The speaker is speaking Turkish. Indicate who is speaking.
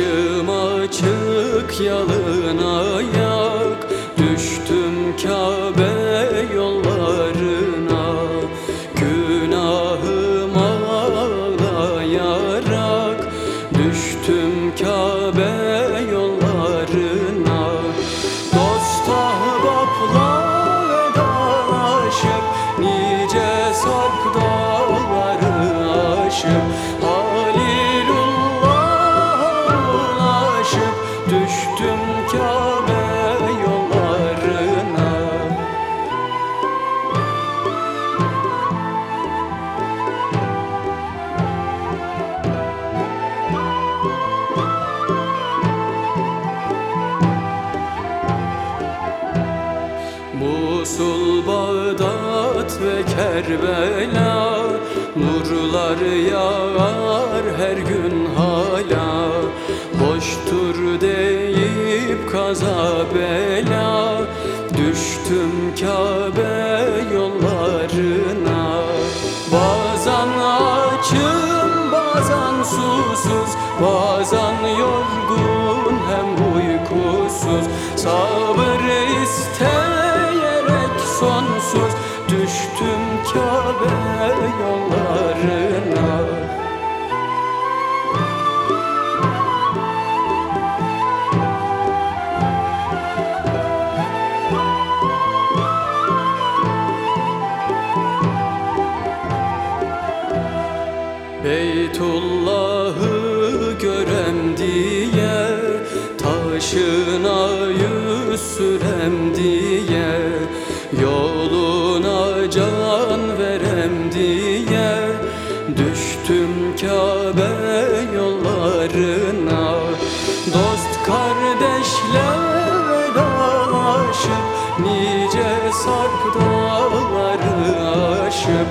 Speaker 1: Başım açık yalın ayak. Düştüm Kabe Musul, Bağdat ve Kerbela Nurlar yağar her gün hala. Hoştur deyip kaza bela Düştüm Kabe yollarına. Bazen açım bazen susuz Bazen yorgun sonsuz Düştüm Kabe yollarına. Beytullah'ı görem diye Taşına yüz sürem diye can verem diye Düştüm Kabe yollarına. Dost kardeşle vedalaşıp Nice sarp dağları aşıp